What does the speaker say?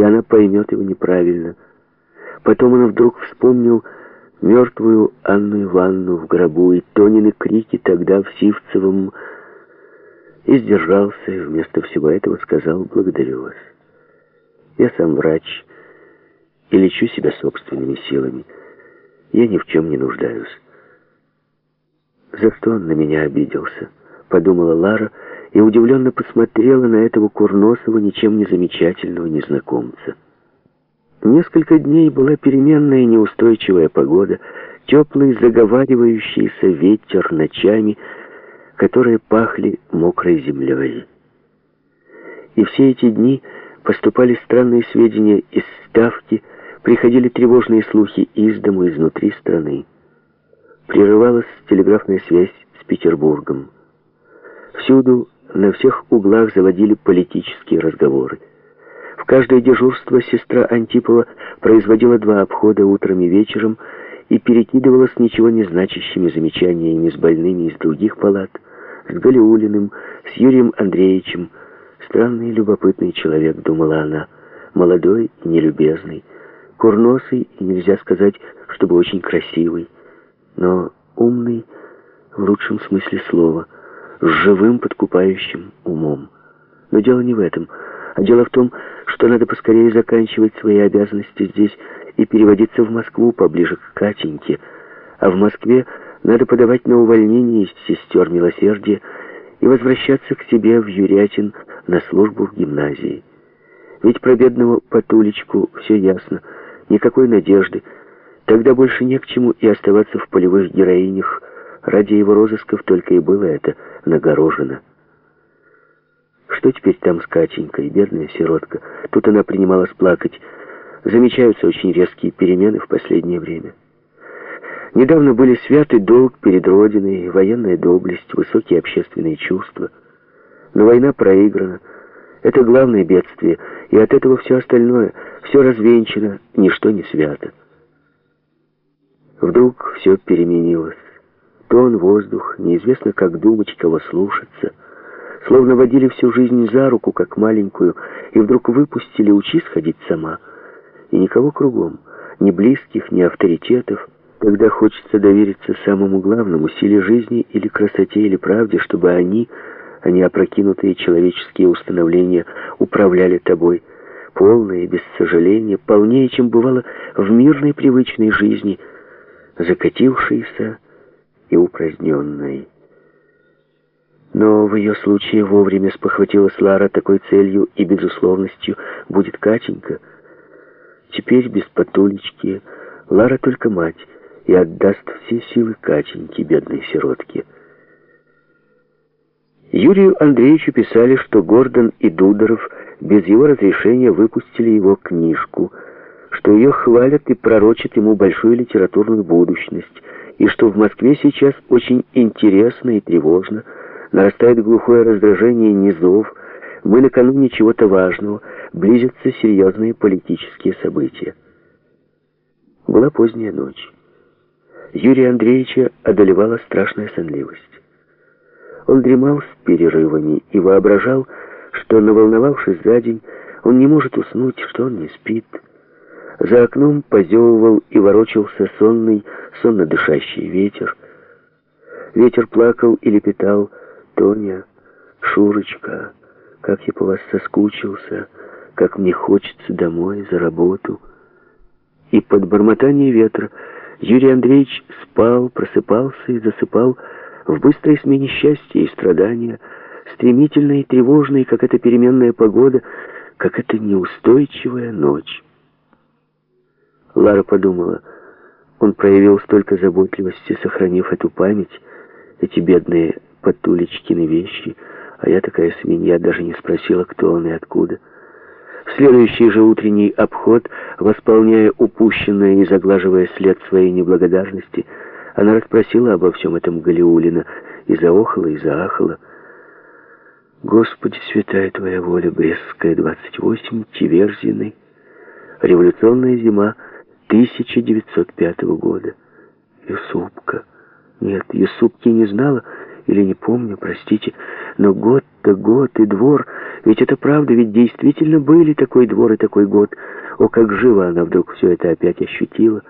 и она поймет его неправильно. Потом он вдруг вспомнил мертвую Анну Ивановну в гробу и Тонины крики тогда в Сивцевом и сдержался, и вместо всего этого сказал «благодарю вас». Я сам врач и лечу себя собственными силами. Я ни в чем не нуждаюсь. За что он на меня обиделся? Подумала Лара и удивленно посмотрела на этого курносого, ничем не замечательного незнакомца. Несколько дней была переменная неустойчивая погода, теплый заговаривающийся ветер ночами, которые пахли мокрой землей. И все эти дни поступали странные сведения из Ставки, приходили тревожные слухи из дому, изнутри страны. Прерывалась телеграфная связь с Петербургом. Всюду, на всех углах заводили политические разговоры. В каждое дежурство сестра Антипова производила два обхода утром и вечером и перекидывалась ничего не значащими замечаниями с больными из других палат, с Галиулиным, с Юрием Андреевичем. Странный любопытный человек, думала она, молодой и нелюбезный, курносый и нельзя сказать, чтобы очень красивый, но умный в лучшем смысле слова, с живым подкупающим умом. Но дело не в этом, а дело в том, что надо поскорее заканчивать свои обязанности здесь и переводиться в Москву поближе к Катеньке, а в Москве надо подавать на увольнение из сестер милосердия и возвращаться к себе в Юрятин на службу в гимназии. Ведь про бедного Патулечку все ясно, никакой надежды, тогда больше не к чему и оставаться в полевых героинях, ради его розысков только и было это нагорожено. Что теперь там с Катенькой, бедная сиротка? Тут она принималась плакать. Замечаются очень резкие перемены в последнее время. Недавно были святы долг перед Родиной, военная доблесть, высокие общественные чувства. Но война проиграна. Это главное бедствие, и от этого все остальное, все развенчано, ничто не свято. Вдруг все переменилось. Тон, воздух, неизвестно, как думать, кого слушаться — словно водили всю жизнь за руку, как маленькую, и вдруг выпустили «учись ходить сама». И никого кругом, ни близких, ни авторитетов. Тогда хочется довериться самому главному, силе жизни или красоте, или правде, чтобы они, а не опрокинутые человеческие установления, управляли тобой, полные, без сожаления, полнее, чем бывало в мирной привычной жизни, закатившейся и упраздненной. Но в ее случае вовремя спохватилась Лара такой целью и безусловностью будет Катенька. Теперь без потулечки Лара только мать и отдаст все силы Катеньке, бедной сиротке. Юрию Андреевичу писали, что Гордон и Дудоров без его разрешения выпустили его книжку, что ее хвалят и пророчат ему большую литературную будущность, и что в Москве сейчас очень интересно и тревожно, нарастает глухое раздражение низов, мы накануне чего-то важного, близятся серьезные политические события. Была поздняя ночь. Юрия Андреевича одолевала страшная сонливость. Он дремал с перерывами и воображал, что, наволновавшись за день, он не может уснуть, что он не спит. За окном позевывал и ворочался сонный, сонно дышащий ветер. Ветер плакал и лепетал, Тоня, Шурочка, как я по вас соскучился, как мне хочется домой за работу. И под бормотание ветра Юрий Андреевич спал, просыпался и засыпал в быстрой смене счастья и страдания, стремительной и тревожной, как эта переменная погода, как эта неустойчивая ночь. Лара подумала, он проявил столько заботливости, сохранив эту память, эти бедные Потулечкины вещи, а я такая свинья, даже не спросила, кто он и откуда. В следующий же утренний обход, восполняя упущенное и заглаживая след своей неблагодарности, она расспросила обо всем этом Галиулина и заохала, и заахала. «Господи, святая Твоя воля, Брестская, 28, Тиверзины, революционная зима 1905 года, Юсупка». Нет, Юсупки не знала Или не помню, простите. Но год-то год и двор. Ведь это правда, ведь действительно были такой двор и такой год. О, как живо она вдруг все это опять ощутила.